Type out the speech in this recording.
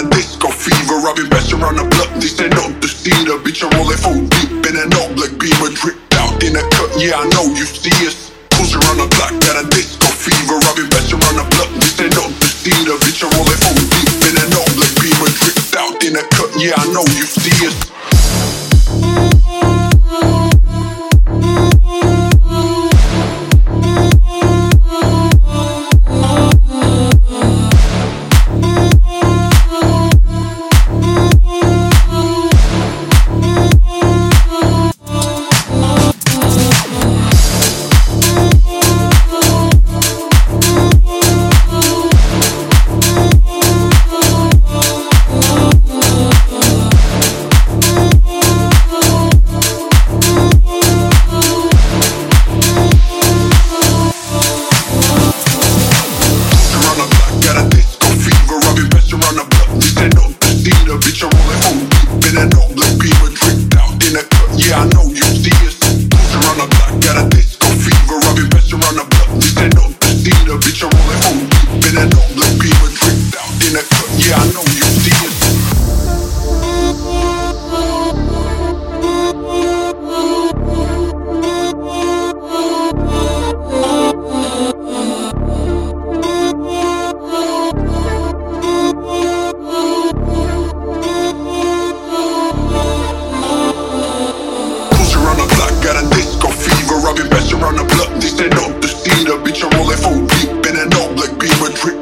a disco fever. I've been best around the block. This ain't not the cedar. Bitch, I'm rolling full deep in an old black beamer. Dripped out in a cut. Yeah, I know you see us. Cruise around the block, got a disco fever. I've been best around the block. This ain't not the cedar. Bitch, I'm rolling full deep in an old black beamer. Dripped out in a cut. Yeah, I know you see us. full deep in an oblique beam, a